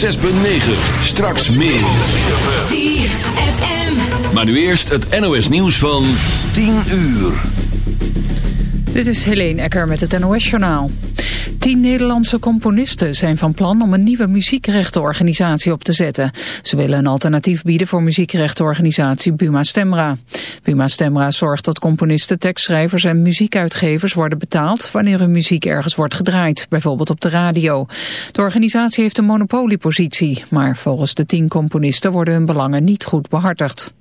106.9. Straks meer. ZFM. Maar nu eerst het NOS nieuws van 10 uur. Dit is Helene Ecker met het NOS-journaal. Tien Nederlandse componisten zijn van plan om een nieuwe muziekrechtenorganisatie op te zetten. Ze willen een alternatief bieden voor muziekrechtenorganisatie Buma Stemra. Buma Stemra zorgt dat componisten, tekstschrijvers en muziekuitgevers worden betaald wanneer hun muziek ergens wordt gedraaid, bijvoorbeeld op de radio. De organisatie heeft een monopoliepositie, maar volgens de tien componisten worden hun belangen niet goed behartigd.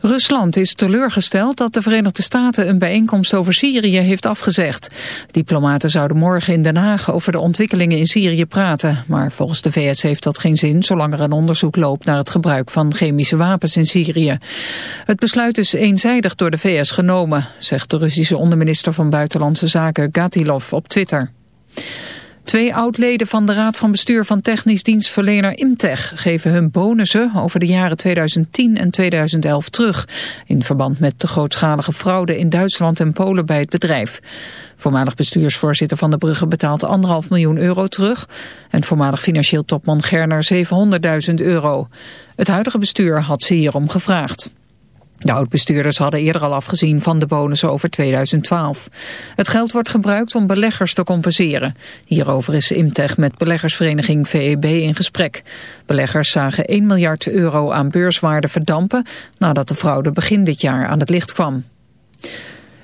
Rusland is teleurgesteld dat de Verenigde Staten een bijeenkomst over Syrië heeft afgezegd. Diplomaten zouden morgen in Den Haag over de ontwikkelingen in Syrië praten. Maar volgens de VS heeft dat geen zin zolang er een onderzoek loopt naar het gebruik van chemische wapens in Syrië. Het besluit is eenzijdig door de VS genomen, zegt de Russische onderminister van Buitenlandse Zaken Gatilov op Twitter. Twee oud-leden van de Raad van Bestuur van Technisch Dienstverlener Imtech geven hun bonussen over de jaren 2010 en 2011 terug in verband met de grootschalige fraude in Duitsland en Polen bij het bedrijf. Voormalig bestuursvoorzitter van de Brugge betaalt anderhalf miljoen euro terug en voormalig financieel topman Gerner 700.000 euro. Het huidige bestuur had ze hierom gevraagd. De oud-bestuurders hadden eerder al afgezien van de bonussen over 2012. Het geld wordt gebruikt om beleggers te compenseren. Hierover is Imtech met beleggersvereniging VEB in gesprek. Beleggers zagen 1 miljard euro aan beurswaarde verdampen... nadat de fraude begin dit jaar aan het licht kwam.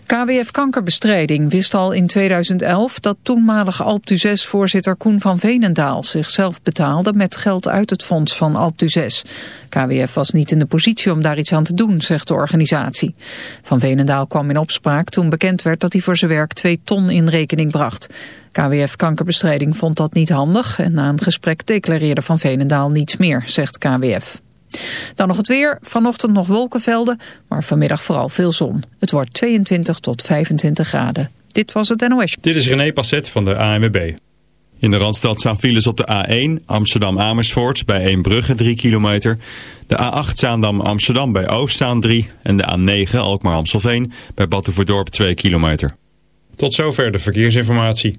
KWF Kankerbestrijding wist al in 2011 dat toenmalig Alp 6 voorzitter Koen van Venendaal zichzelf betaalde met geld uit het fonds van Alp 6. KWF was niet in de positie om daar iets aan te doen, zegt de organisatie. Van Venendaal kwam in opspraak toen bekend werd dat hij voor zijn werk 2 ton in rekening bracht. KWF Kankerbestrijding vond dat niet handig en na een gesprek declareerde Van Venendaal niets meer, zegt KWF. Dan nog het weer. Vanochtend nog wolkenvelden, maar vanmiddag vooral veel zon. Het wordt 22 tot 25 graden. Dit was het NOS. Dit is René Passet van de ANWB. In de Randstad staan files op de A1 Amsterdam-Amersfoort bij Eembrugge 3 kilometer. De A8 Zaandam-Amsterdam bij Oostzaan 3 en de A9 Alkmaar-Amstelveen bij Batuverdorp 2 kilometer. Tot zover de verkeersinformatie.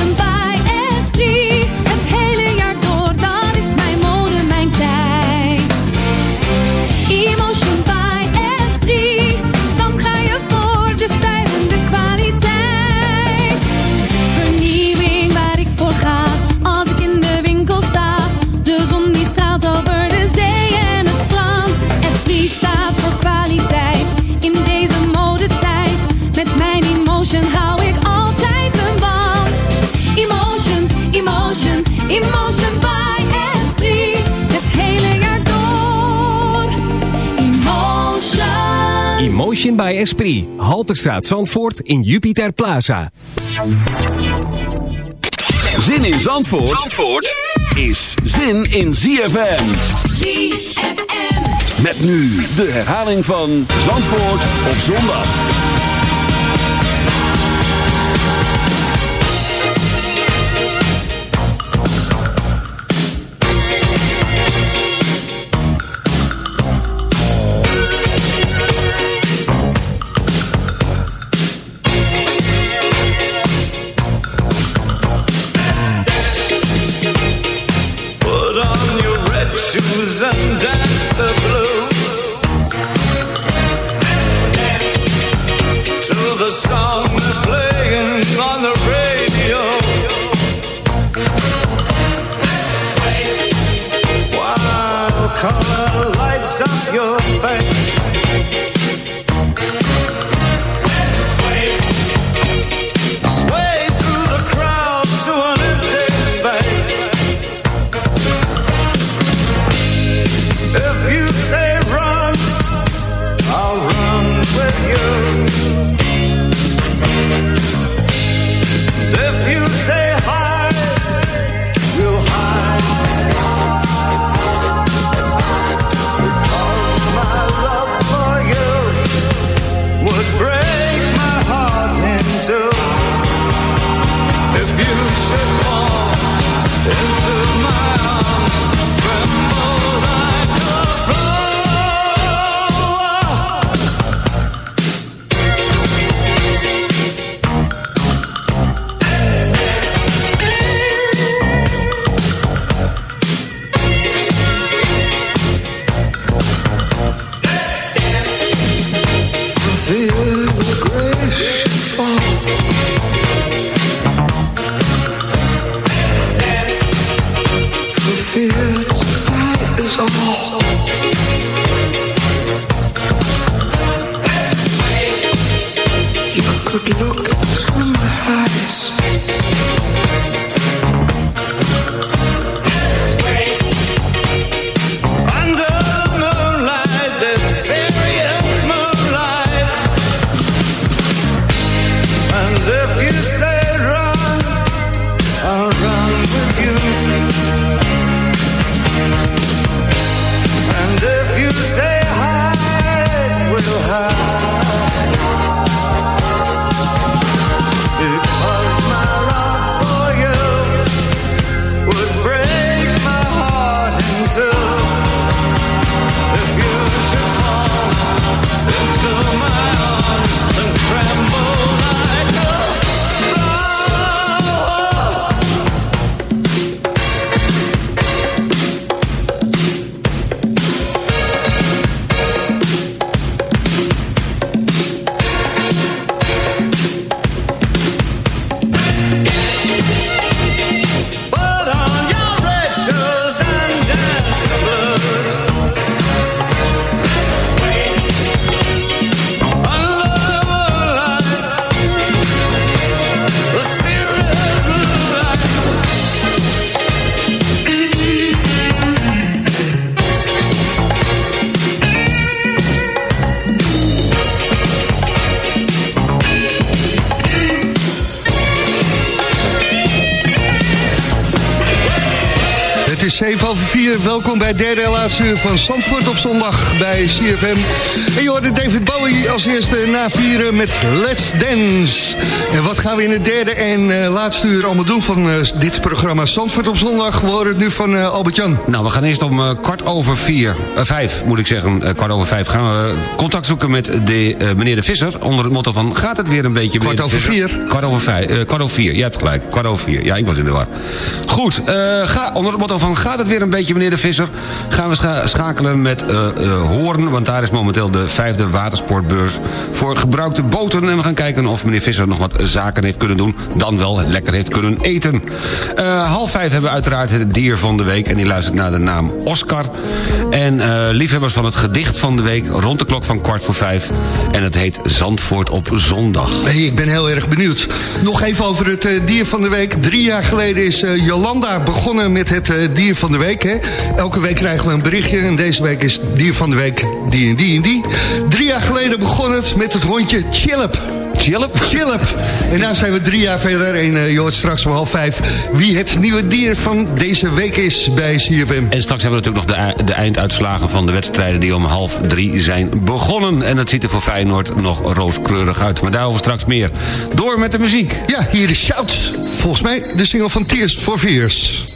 Fashion by Esprit. Halterstraat Zandvoort in Jupiter Plaza. Zin in Zandvoort, Zandvoort is zin in ZFM. ZFM. Met nu de herhaling van Zandvoort op zondag. Into my over 4. Welkom bij het derde en laatste uur van Zandvoort op zondag bij CFM. En je hoorde David Bowie als eerste na vieren met Let's Dance. En wat gaan we in het derde en eh, laatste uur allemaal doen van eh, dit programma Zandvoort op zondag? We horen het nu van eh, Albert-Jan. Nou, we gaan eerst om kwart over vier, vijf moet ik zeggen, kwart over vijf... gaan we contact zoeken met de, meneer De Visser... onder het motto van, gaat het weer een beetje... Kwart over vier? Kwart over, vijf, kwart over vier, je hebt gelijk, kwart over vier. Ja, ik was in de war. Goed, ga, onder het motto van, gaat het weer een beetje, meneer De Visser... gaan we scha- schakelen met eh, Hoorn... want daar is momenteel de vijfde watersportbeurs... voor gebruikte boten. En we gaan kijken of meneer Visser nog wat zaken heeft kunnen doen... dan wel lekker heeft kunnen eten. Eh, half vijf hebben we uiteraard het dier van de week... en die luistert naar de naam Oscar. En liefhebbers van het gedicht van de week... rond de klok van kwart voor vijf. En het heet Zandvoort op zondag. Hey, ik ben heel erg benieuwd. Nog even over het dier van de week. Drie jaar geleden is Jolanda begonnen met het dier van de week. Hè? Elke week krijgen we een berichtje en deze week is dier van de week die en die en die. Drie jaar geleden begon het met het hondje Chillip. Chillip? Chillip. En nu zijn we drie jaar verder en uh, je hoort straks om half vijf... wie het nieuwe dier van deze week is bij CFM. En straks hebben we natuurlijk nog de, de einduitslagen van de wedstrijden... die om half drie zijn begonnen. En het ziet er voor Feyenoord nog rooskleurig uit. Maar daarover straks meer. Door met de muziek. Ja, hier is Shout. Volgens mij de single van Tears for Fears.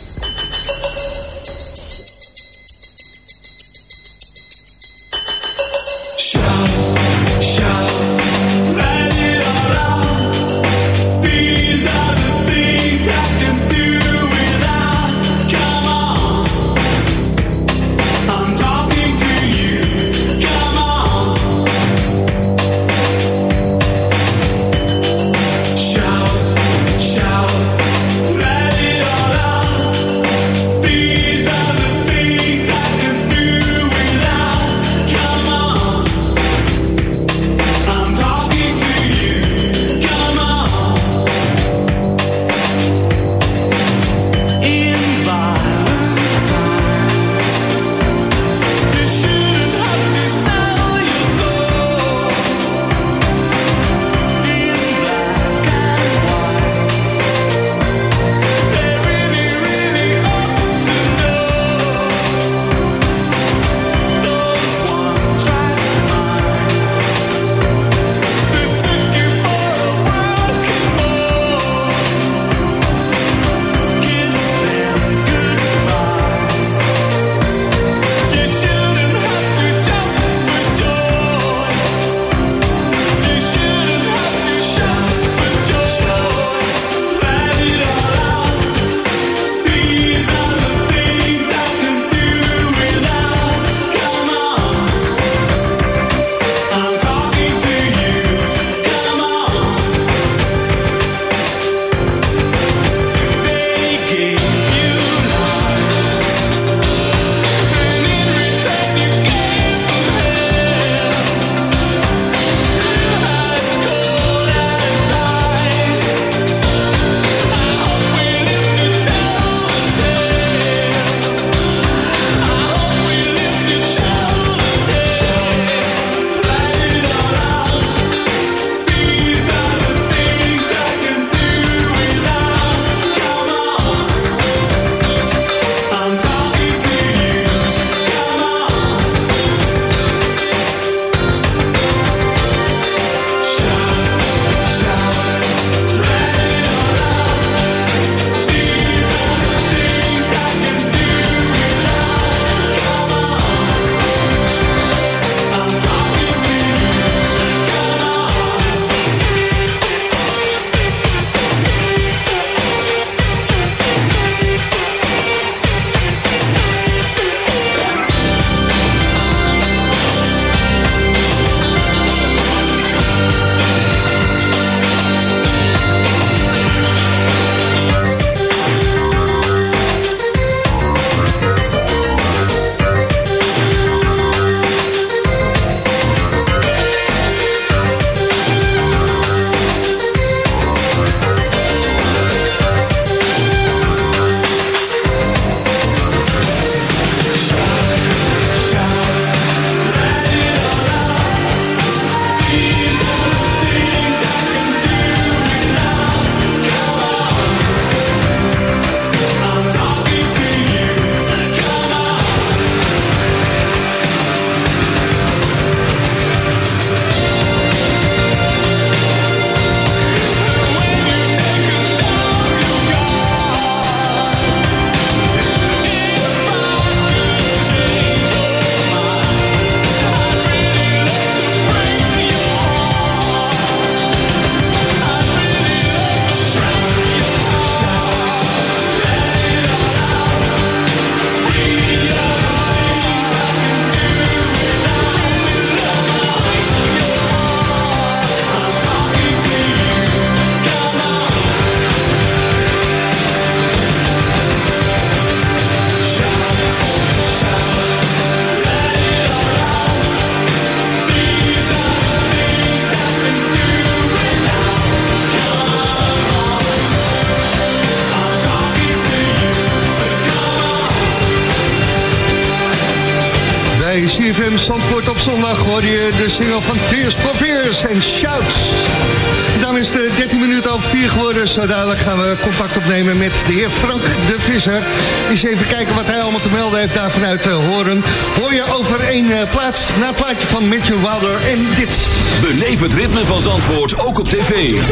Zo dadelijk gaan we contact opnemen met de heer Frank de Visser. Eens even kijken wat hij allemaal te melden heeft daar vanuit uh, Horen. Hoor je over één uh, plaats na het plaatje van Matthew Wilder en dit. Beleef het ritme van Zandvoort ook op tv.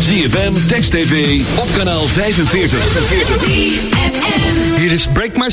ZFM, Text TV, op kanaal 45. Hier is Break My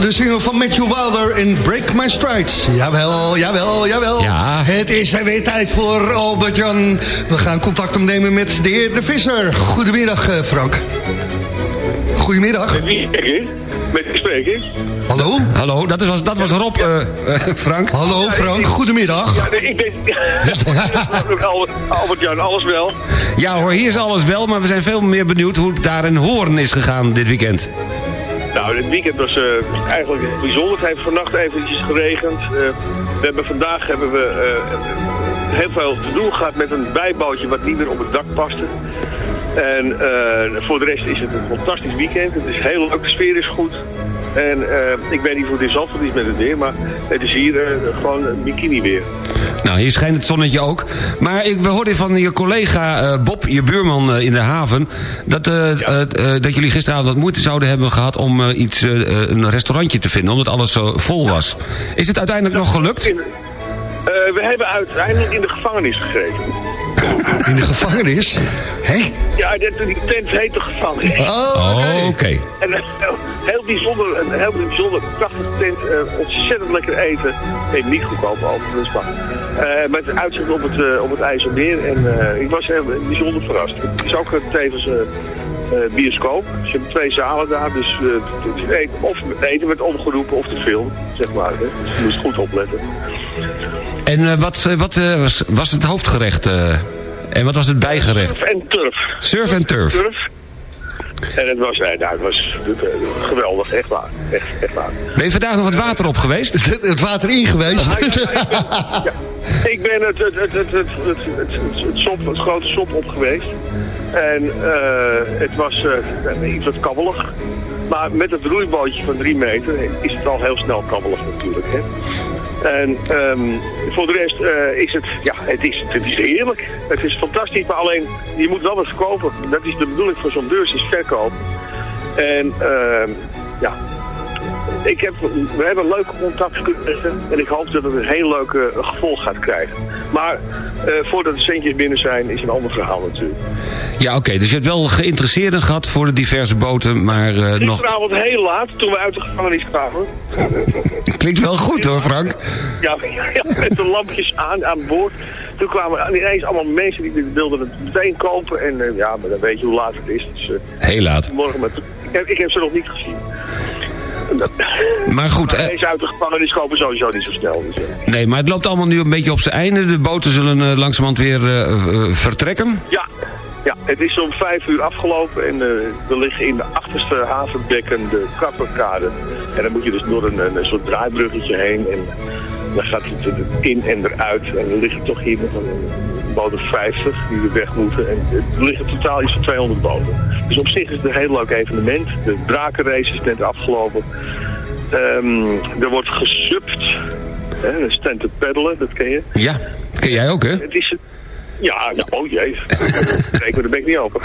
De single van Matthew Wilder in Break My Strides. Jawel, jawel, jawel. Ja. Het is er weer tijd voor Albert-Jan. We gaan contact opnemen met de heer De Visser. Goedemiddag, uh, Frank. Goedemiddag. Met wie Met wie spreek ik? Hallo? Hallo, dat was, dat was Rob, uh, uh, Frank. Hallo, Frank. Goedemiddag. Ja, nee, ik denk... Albert-Jan, alles wel? Ja hoor, hier is alles wel, maar we zijn veel meer benieuwd hoe het daar in Hoorn is gegaan dit weekend. Nou, dit weekend was uh, eigenlijk bijzonder. Het heeft vannacht eventjes geregend. Uh, we hebben vandaag hebben we uh, heel veel te doen gehad met een bijbootje wat niet meer op het dak paste. En voor de rest is het een fantastisch weekend. Het is heel leuk, de sfeer is goed. En ik weet niet hoe het in Zandvoort is met het weer, maar het is hier gewoon een bikini weer. Nou, hier schijnt het zonnetje ook. Maar ik, we hoorden van je collega uh, Bob, je buurman uh, in de haven... Dat, uh, ja. dat jullie gisteravond wat moeite zouden hebben gehad... om iets, een restaurantje te vinden, omdat alles zo vol was. Is het uiteindelijk nog gelukt? We hebben uiteindelijk in de gevangenis gegeten. In de gevangenis? Hé? Ja, die tent heet de gevangenis. Oh, oké. Okay. En een heel bijzonder, een heel bijzonder prachtige tent. Uh, ontzettend lekker eten. Nee, niet goedkoop overigens, maar... Uh, met uitzicht op het, uh, op het IJsselmeer. En uh, ik was heel bijzonder verrast. Het is ook tevens bioscoop. Ze hebben twee zalen daar. Dus eten, of eten werd omgeroepen of de film, zeg maar. Hè. Dus je moest goed opletten. En wat, wat was, was het hoofdgerecht... En wat was het bijgerecht? Surf en turf. Surf en turf. turf. En het was, nou, het was eh, geweldig, echt waar. Echt, echt waar. Ben je vandaag nog het water op geweest? Het water in geweest? Ja, ik ben het, het, het, het, het, het, het, het, het sop, het grote sop op geweest. En eh, het was eh, iets wat kabbelig. Maar met het roeibootje van drie meter is het al heel snel kabbelig natuurlijk. Hè? En ehm, voor de rest eh, is het, ja, het is, het is heerlijk. Het is fantastisch, maar alleen, je moet wel wat verkopen. Dat is de bedoeling van zo'n beurs, is verkoop. En ehm, ja, ik heb, we hebben een leuke contact kunnen leggen en ik hoop dat het een heel leuk eh, gevolg gaat krijgen. Maar eh, voordat de centjes binnen zijn, is een ander verhaal natuurlijk. Ja, oké. Dus je hebt wel geïnteresseerden gehad voor de diverse boten, maar eh, nog... Gisteravond heel laat, toen we uit de gevangenis kwamen. Klinkt wel goed hoor, Frank. Ja, ja, met de lampjes aan, aan boord. Toen kwamen ineens allemaal mensen die wilden het meteen kopen. En ja, maar dan weet je hoe laat het is. Dus, Heel laat. morgen met, ik, heb, ik heb ze nog niet gezien. Maar goed, eh, Deze uit de gevangenis kopen sowieso niet zo snel. Dus, eh. nee, maar het loopt allemaal nu een beetje op zijn einde. De boten zullen eh, langzamerhand weer vertrekken. Ja, ja, het is om vijf uur afgelopen en we liggen in de achterste havenbekken de Kapperkade. En dan moet je dus door een, een, soort draaibruggetje heen en dan gaat het in en eruit. En er liggen toch hier nog een boot of 50 die er weg moeten. En er liggen totaal iets van 200 boten. Dus op zich is het een heel leuk evenement. De drakenrace is net afgelopen. Ehm, er wordt gesupt. Hè, een stand te peddelen, dat ken je. Ja, ken jij ook hè? Het is... Ja, ja, oh jee. Kijk, maar de bek niet open.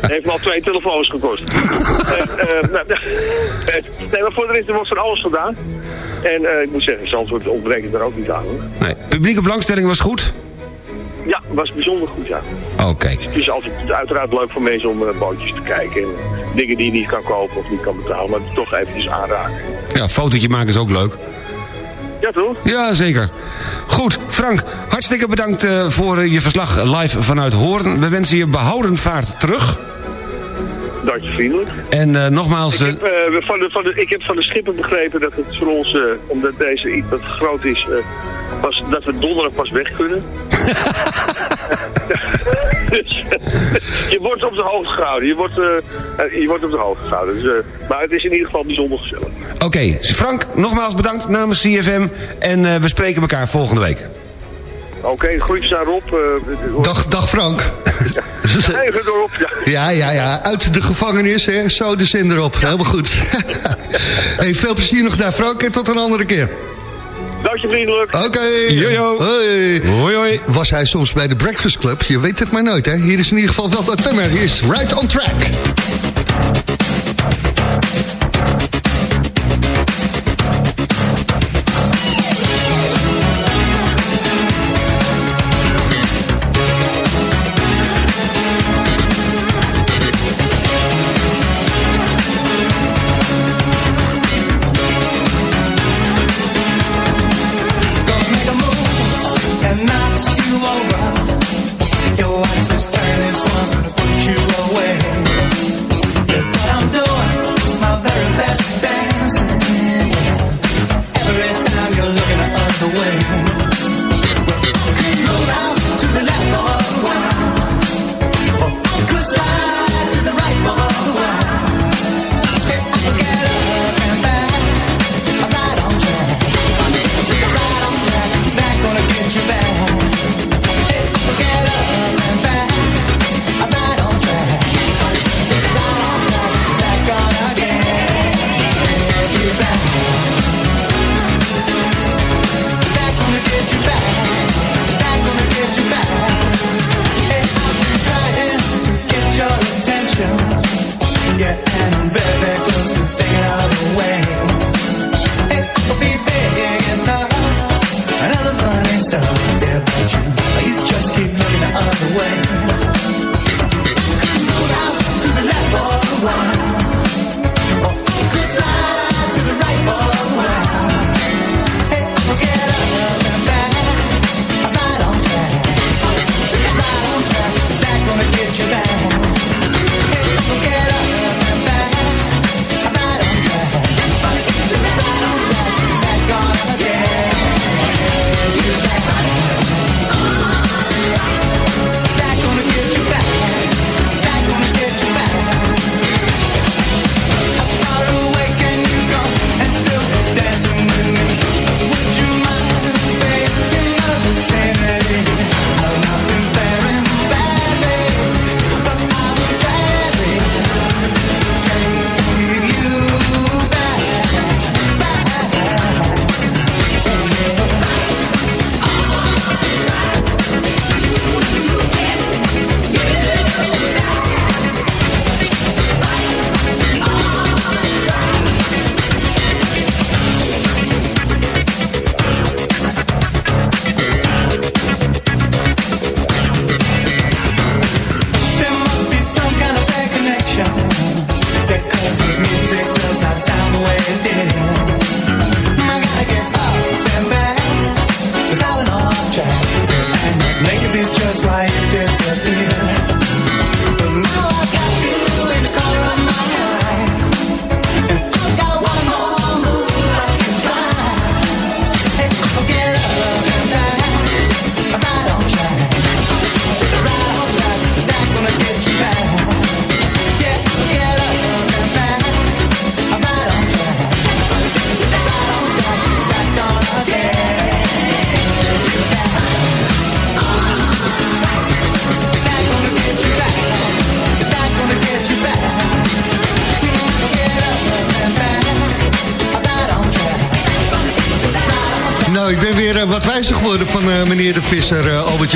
Heeft me al twee telefoons gekost. Eh, eh, nou, eh, nee, maar voor de rest er wordt van alles gedaan. En ik moet zeggen, Zandvoort ontbreekt er ook niet aan. Hoor. Nee. Publieke belangstelling was goed? Ja, was bijzonder goed, ja. Oké. Het is altijd uiteraard leuk voor mensen om eh, bootjes te kijken. En dingen die je niet kan kopen of niet kan betalen, maar toch eventjes aanraken. Ja, fotootje maken is ook leuk. Ja, toch? Ja, zeker. Goed, Frank, hartstikke bedankt eh, voor eh, je verslag live vanuit Hoorn. We wensen je behouden vaart terug. Dank je vriendelijk. En nogmaals... Ik heb, van de, van de, ik heb van de schipper begrepen dat het voor ons, omdat deze iets wat groot is, was, dat we donderdag pas weg kunnen. Dus, je wordt op de hoogte gehouden. Je wordt, eh, je wordt op de hoogte gehouden. Dus, eh, maar het is in ieder geval bijzonder gezellig. Oké, Frank, nogmaals bedankt namens CFM. En eh, we spreken elkaar volgende week. Oké, groetjes naar Rob. Dag, dag Frank. Even door Rob, ja. Ja, ja, ja. Uit de gevangenis, hè. Zo de zin erop. Helemaal goed. hey, veel plezier nog daar, Frank. En tot een andere keer. Dank je vriendelijk. Oké. Jojo. Hoi. Hoi, hoi. Was hij soms bij de Breakfast Club? Je weet het maar nooit, hè. Hier is in ieder geval wel dat nummer. Hier is Right on Track.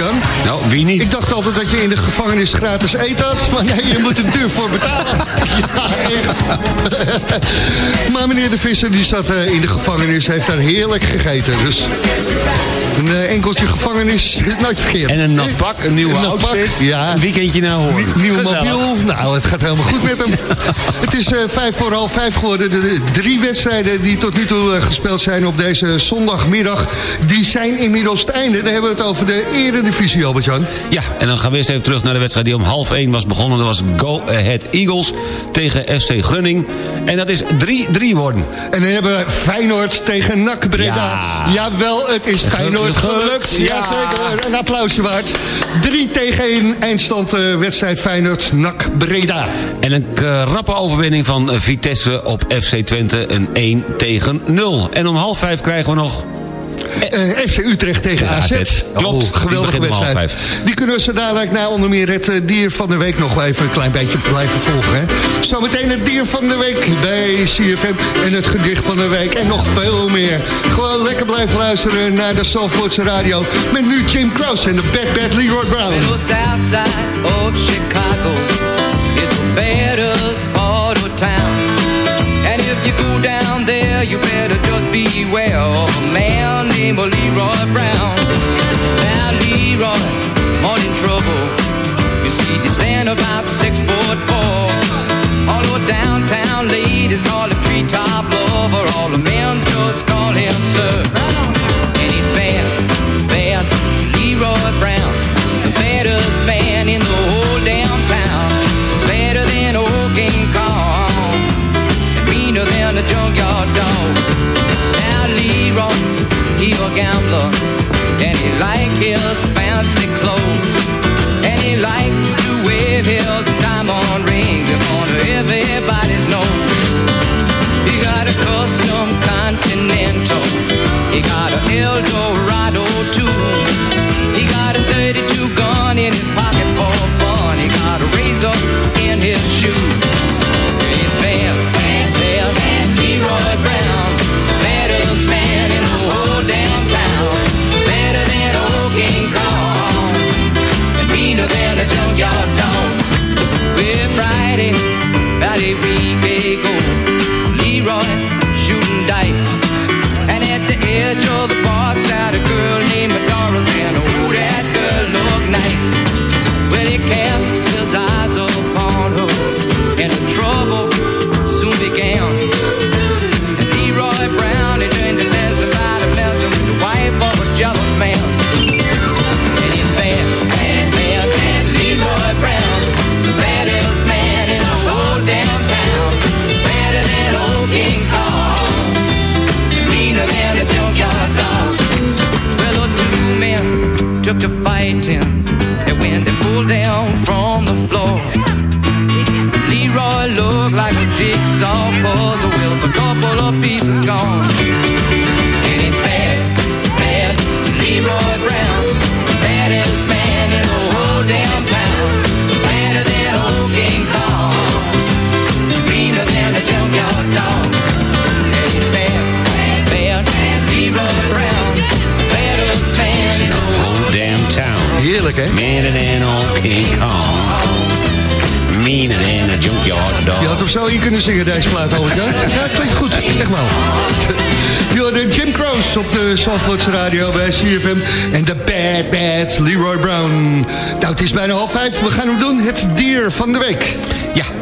Albert-Jan. Nou, wie niet? Ik dacht altijd dat je in de gevangenis gratis eten had. Maar nee, je moet er duur voor betalen. ja, echt. maar meneer de Visser die zat eh, in de gevangenis, heeft daar heerlijk gegeten. Dus eh, enkeltje gevangenis, nooit verkeerd. En een nat pak, een nieuwe Een outfit. ja. Een weekendje naar Hoorn. Nie- Nieuw Gezellig. mobiel. Nou, het gaat helemaal goed met hem. het is eh, vijf voor half vijf geworden. De, de drie wedstrijden die tot nu toe eh, gespeeld zijn op deze zondagmiddag... die zijn inmiddels het einde. Dan hebben we het over de eredivisie, Albert-Jan. Ja, en dan gaan we eerst even terug naar de wedstrijd die om half 1 was begonnen. Dat was Go Ahead Eagles tegen FC Grunning. En dat is 3-3 worden. En dan hebben we Feyenoord tegen NAC Breda. Ja. Jawel, het is Feyenoord gelukt. Gelukt, ja. Jazeker, een applausje waard. 3 tegen 1, eindstand eh, wedstrijd Feyenoord NAC Breda. En een krappe overwinning van eh, Vitesse op FC Twente, een 1 tegen 0. En om half 5 krijgen we nog... Eh, FC Utrecht tegen AZ. AZ. Klopt, Oh, geweldige wedstrijd. Die kunnen we zo dadelijk na onder meer het eh, dier van de week nog wel even een klein beetje blijven volgen. Hè? Zometeen het dier van de week bij CFM en het gedicht van de week en nog veel meer. Gewoon lekker blijven luisteren naar de Zalvoortse radio met nu Jim Cross en de Bad Bad Leroy Brown. The south side of Chicago is the baddest part of town. And if you go down there, you better just beware of man named Leroy Brown. Now Leroy, morning trouble. You see, he stand about six foot four. All over downtown ladies call him treetop lover. All the men just call him sir. And he's bad, bad, Leroy Brown. The baddest man in the whole damn town. Better than old King Kong. Meaner than a junkyard dog. Now Leroy, he a gambler. And he like his fancy clothes. And he like to wear his diamond rings of everybody's nose. He got a custom Continental. He got a Eldorado deze plaat, Albert. Ja, klinkt goed. Echt wel. De Jim Crows op de Zandvoortse radio bij CFM. En de Bad Bad Leroy Brown. Nou, het is bijna half vijf. We gaan hem doen. Het dier van de week.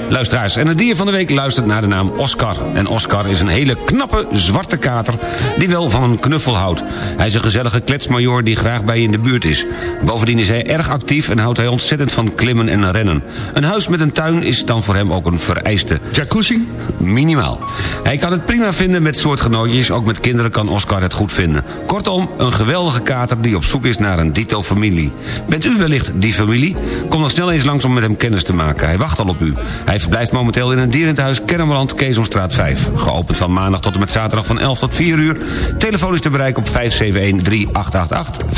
Luisteraars. En het dier van de week luistert naar de naam Oscar. En Oscar is een hele knappe zwarte kater die wel van een knuffel houdt. Hij is een gezellige kletsmajor die graag bij je in de buurt is. Bovendien is hij erg actief en houdt hij ontzettend van klimmen en rennen. Een huis met een tuin is dan voor hem ook een vereiste. Jacuzzi? Minimaal. Hij kan het prima vinden met soortgenootjes. Ook met kinderen kan Oscar het goed vinden. Kortom, een geweldige kater die op zoek is naar een dito-familie. Bent u wellicht die familie? Kom dan snel eens langs om met hem kennis te maken. Hij wacht al op u. Hij verblijft momenteel in een dierentehuis Kennemerland, Keesomstraat 5. Geopend van maandag tot en met zaterdag van 11 tot 4 uur. Telefoon is te bereiken op 571-3888, 571-3888...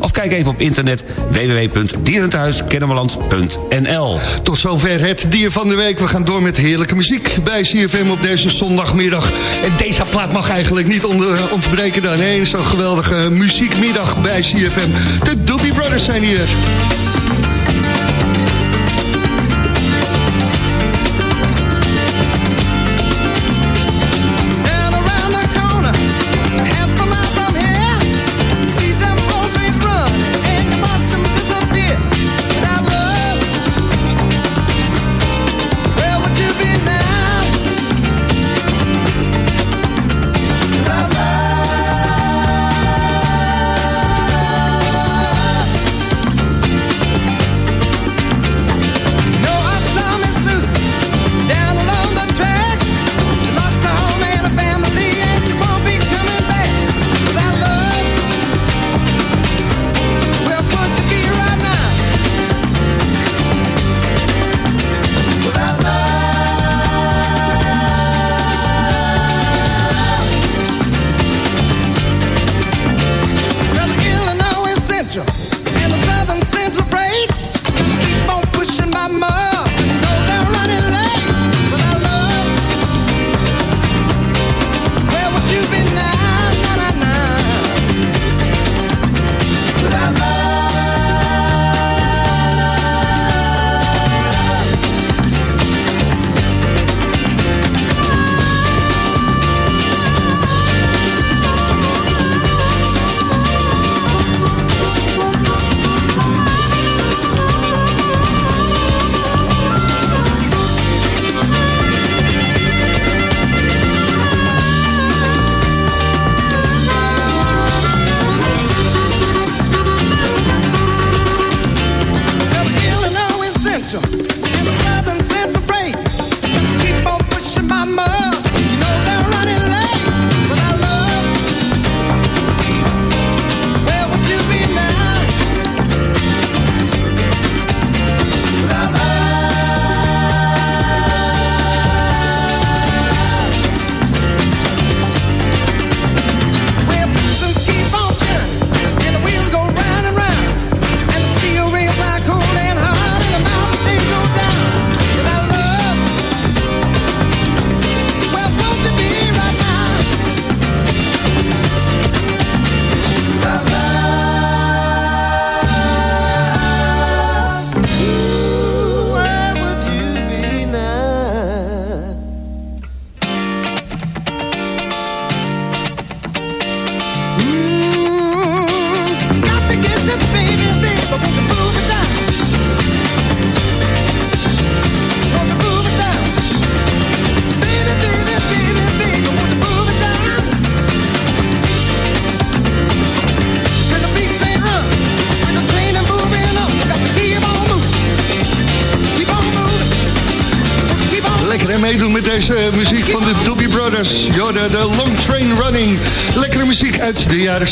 of kijk even op internet www.dierentehuiskennemerland.nl. Tot zover het dier van de week. We gaan door met heerlijke muziek bij CFM op deze zondagmiddag. En deze plaat mag eigenlijk niet onder, ontbreken dan. Nee, zo'n geweldige muziekmiddag bij CFM. De Doobie Brothers zijn hier.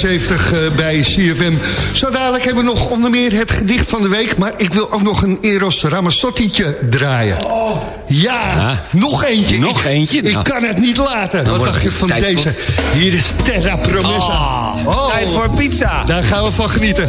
70 eh, bij CFM. Zo dadelijk hebben we nog onder meer het gedicht van de week. Maar ik wil ook nog een Eros Ramazzotti'tje draaien. Ja, nog eentje. Nog Ik- eentje? Ik Nou. kan het niet laten. Wat dacht je van voor- deze? Hier is Terra Promessa. Oh, Tijd voor pizza. Daar gaan we van genieten.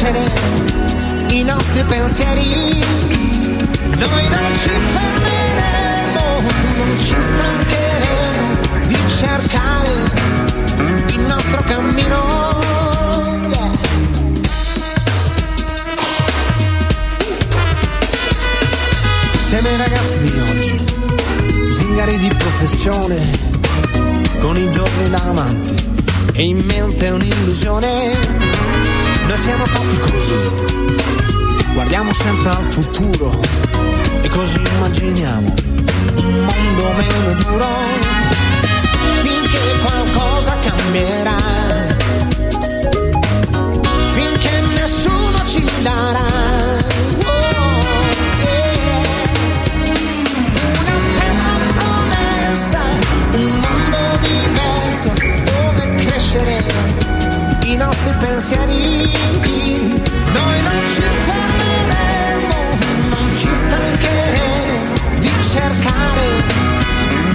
Dove crescere i nostri pensieri. Noi non ci fermeremo, non ci stancheremo di cercare il nostro cammino. Siamo i ragazzi di oggi, zingari di professione, con i giorni davanti e in mente un'illusione. Noi siamo fatti così, guardiamo sempre al futuro e così immaginiamo un mondo meno duro. Finché qualcosa cambierà, pensieri. Noi non ci fermeremo, non ci stancheremo di cercare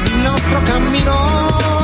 il nostro cammino.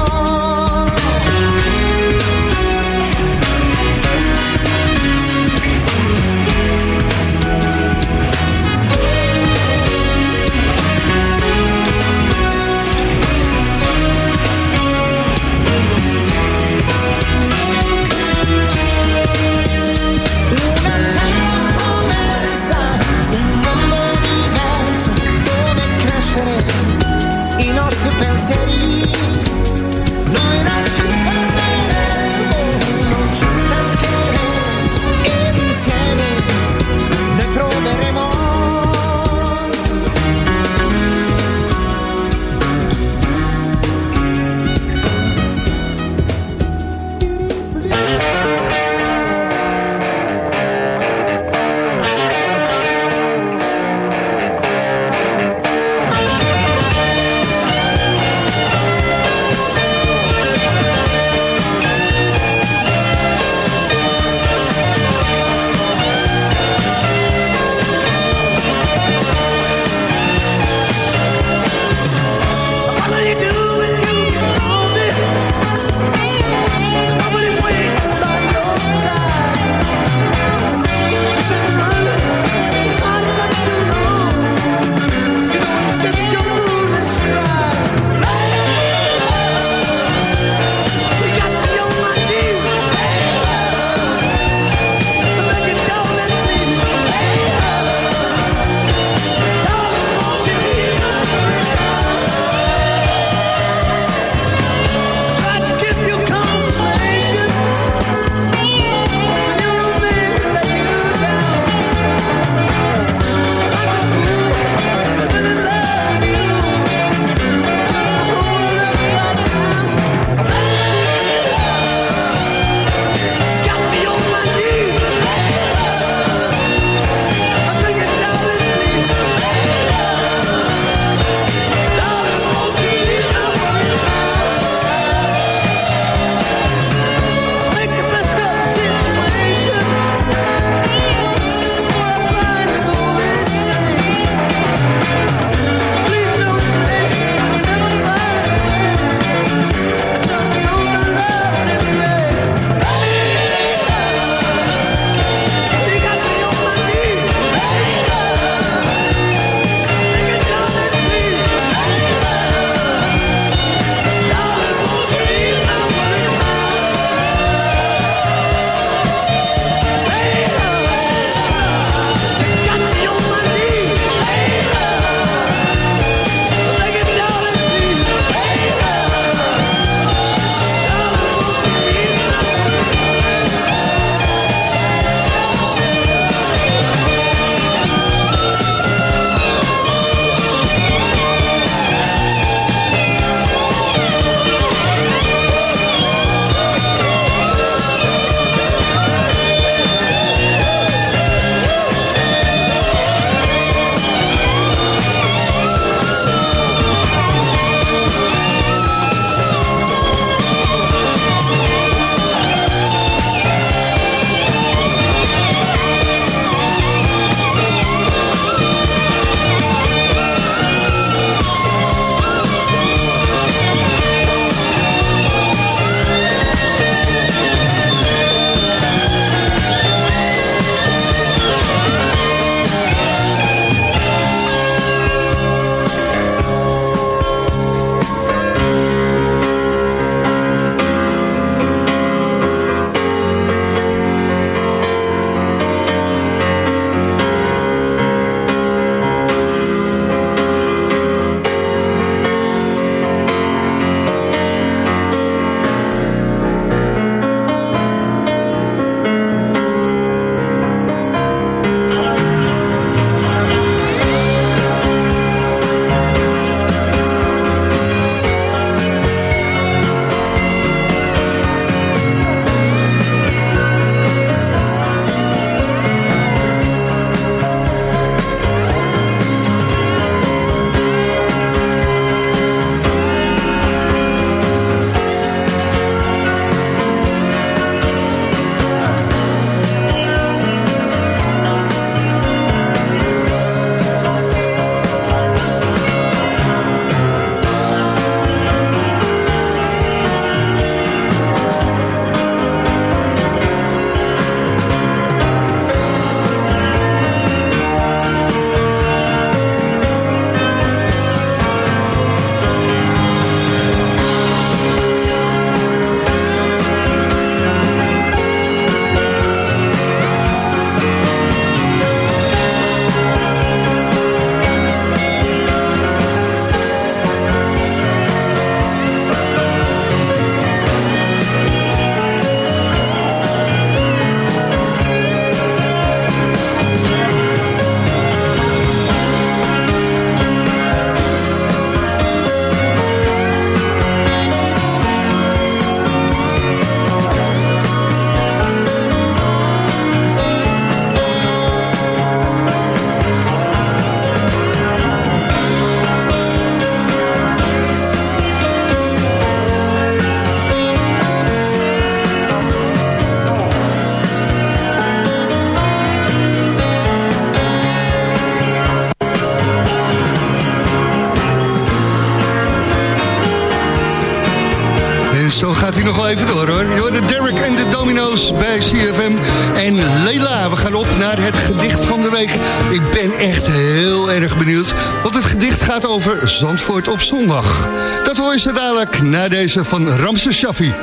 Over Zandvoort op zondag. Dat hoor je zo dadelijk na deze van Ramse Shaffi.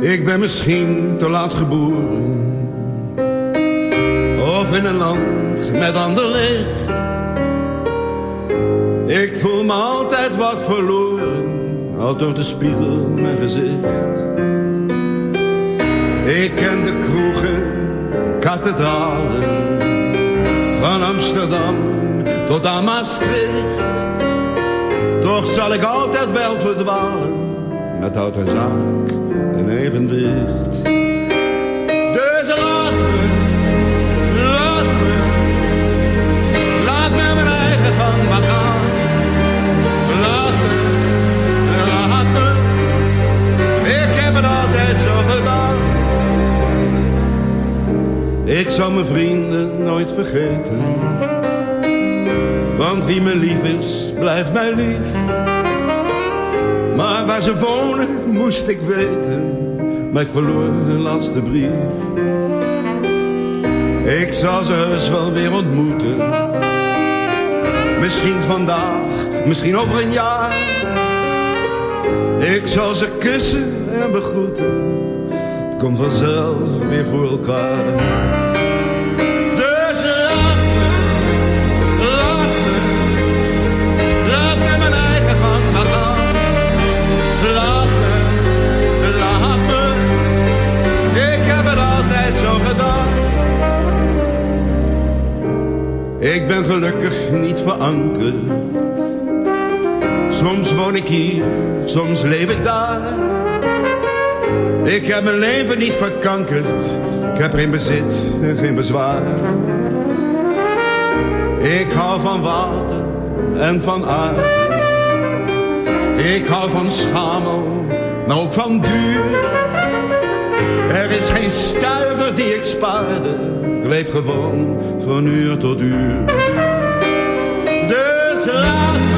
Ik ben misschien te laat geboren. In een land met ander licht. Ik voel me altijd wat verloren. Al door de spiegel mijn gezicht. Ik ken de kroegen, kathedralen. Van Amsterdam tot aan Maastricht. Toch zal ik altijd wel verdwalen. Met hout en zaak en evenwicht. Gedaan. Ik zal mijn vrienden nooit vergeten. Want wie me lief is, blijft mij lief. Maar waar ze wonen moest ik weten, maar ik verloor hun laatste brief. Ik zal ze heus wel weer ontmoeten. Misschien vandaag, misschien over een jaar. Ik zal ze kussen en begroeten. Het komt vanzelf weer voor elkaar. Dus laat me, laat me, laat me mijn eigen gang gaan. Laat me, laat me, ik heb het altijd zo gedaan. Ik ben gelukkig niet verankerd. Soms woon ik hier, soms leef ik daar. Ik heb mijn leven niet verkankerd. Ik heb geen bezit en geen bezwaar. Ik hou van water en van aarde. Ik hou van schamel, maar ook van duur. Er is geen stuiver die ik spaarde. Ik leef gewoon van uur tot uur. Dus laat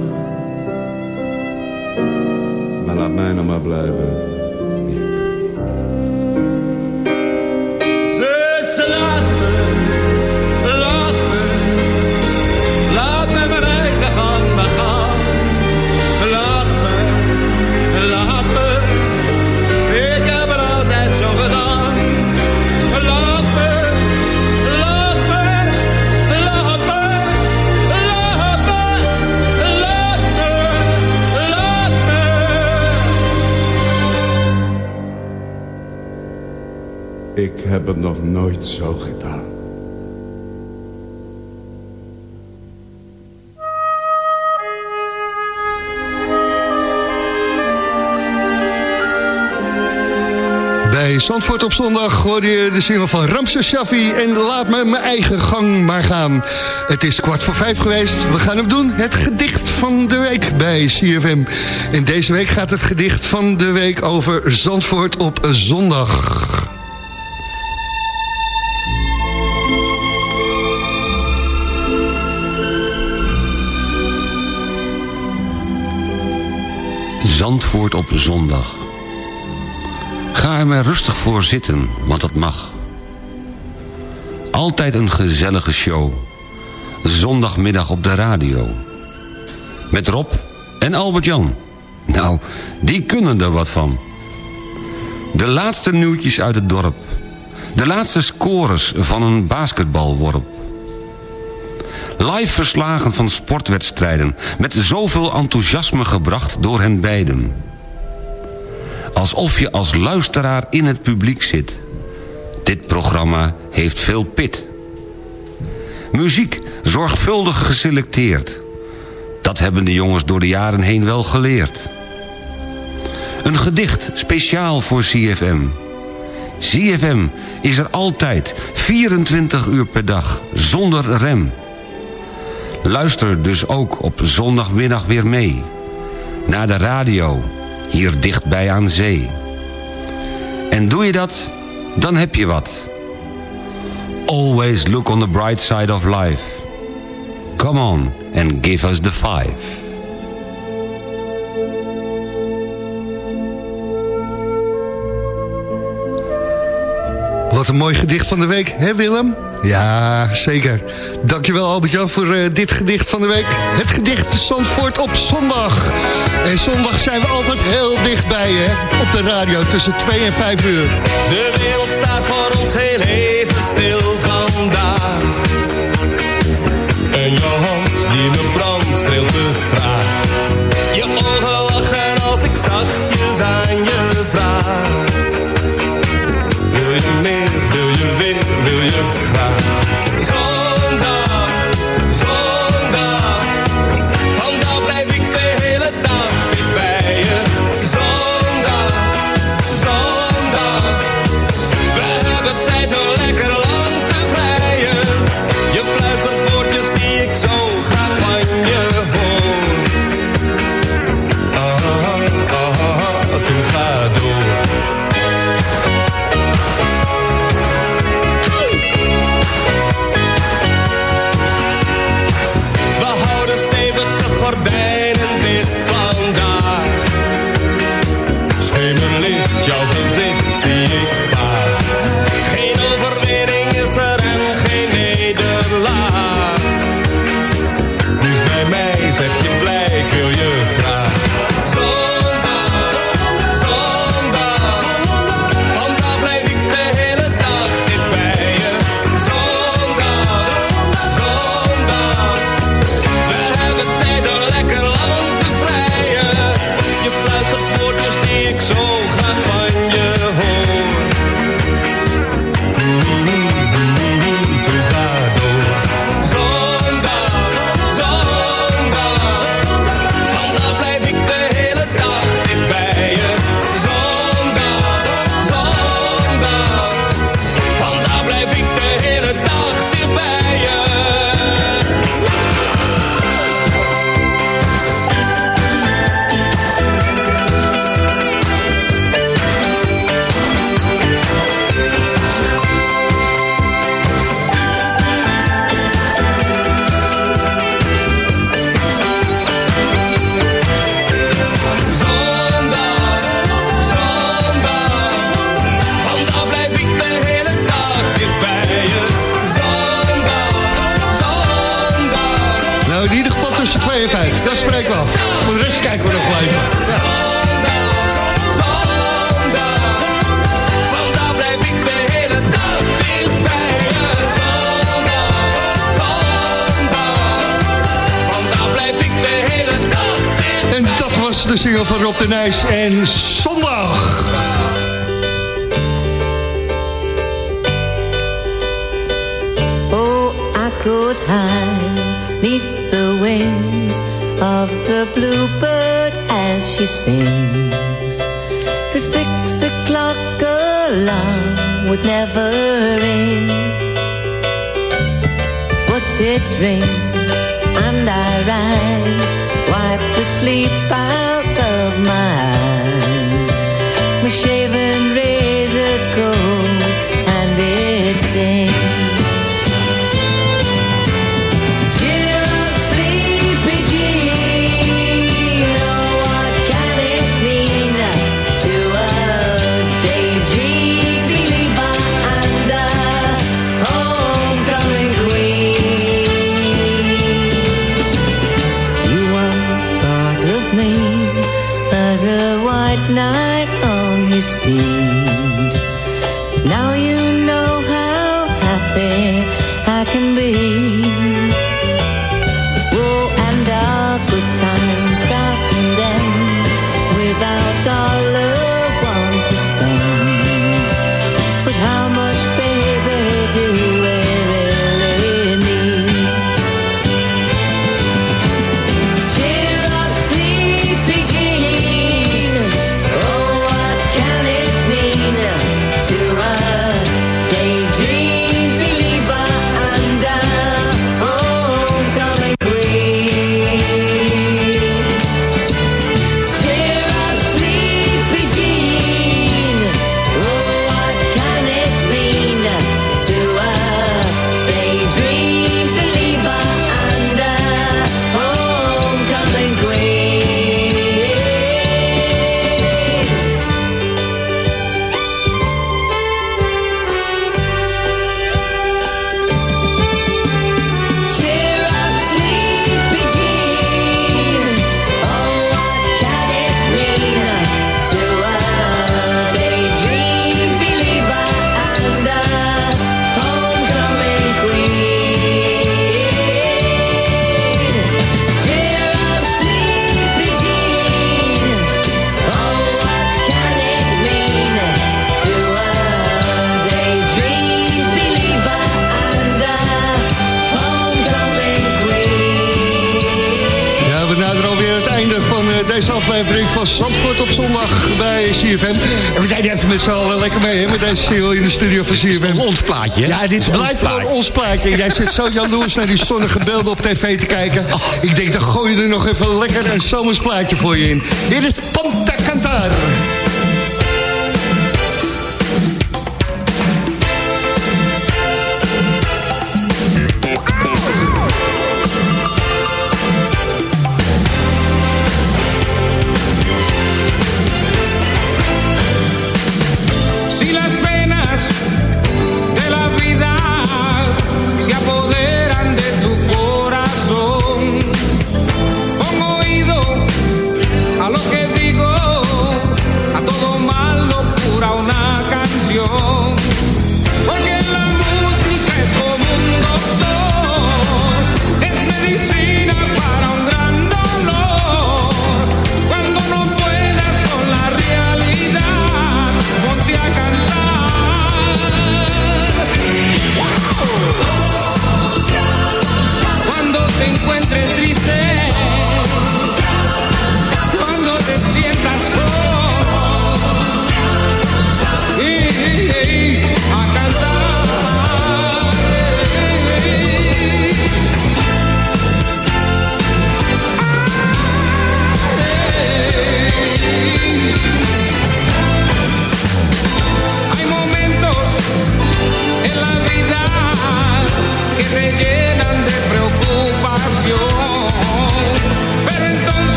Laat mij nog maar blijven. Heb het nog nooit zo gedaan. Bij Zandvoort op zondag hoorde je de single van Ramses Shaffi... en laat me mijn eigen gang maar gaan. Het is kwart voor vijf geweest. We gaan hem doen. Het gedicht van de week bij CFM. En deze week gaat het gedicht van de week over Zandvoort op zondag. Zandvoort op zondag. Ga er maar rustig voor zitten, want dat mag. Altijd een gezellige show. Zondagmiddag op de radio. Met Rob en Albert-Jan. Nou, die kunnen er wat van. De laatste nieuwtjes uit het dorp. De laatste scores van een basketbalworp. Live verslagen van sportwedstrijden... met zoveel enthousiasme gebracht door hen beiden. Alsof je als luisteraar in het publiek zit. Dit programma heeft veel pit. Muziek zorgvuldig geselecteerd. Dat hebben de jongens door de jaren heen wel geleerd. Een gedicht speciaal voor CFM. CFM is er altijd, 24 uur per dag, zonder rem. Luister dus ook op zondagmiddag weer mee. Naar de radio, hier dichtbij aan zee. En doe je dat, dan heb je wat. Always look on the bright side of life. Come on and give us the five. Wat een mooi gedicht van de week, hè Willem? Ja, zeker. Dankjewel Albert-Jan voor eh, dit gedicht van de week. Het gedicht Zandvoort op zondag. En zondag zijn we altijd heel dichtbij, hè? Op de radio tussen 2 en 5 uur. De wereld staat voor ons heel even stil vandaag. En je hand die me brandt streelt te traag. Je ogen lachen als ik zachtjes aan aflevering van Zandvoort op zondag bij CFM. En we zijn even met z'n allen lekker mee, hè, met deze single in de studio van CFM. Ons plaatje. Ja, dit blijft gewoon ons plaatje. Jij zit zo jaloers naar die zonnige beelden op tv te kijken. Ik denk, dat gooi je er nog even lekker een zomersplaatje voor je in. Dit is Panda.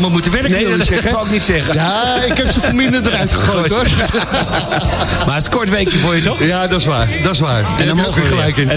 allemaal moeten werken. Nee, dat zeggen. zou ik niet zeggen. Ja, ik heb ze voor minder eruit gegooid hoor. maar het is een kort weekje voor je toch? Ja, dat is waar. Dat is waar. En dan, mogen we gelijk in.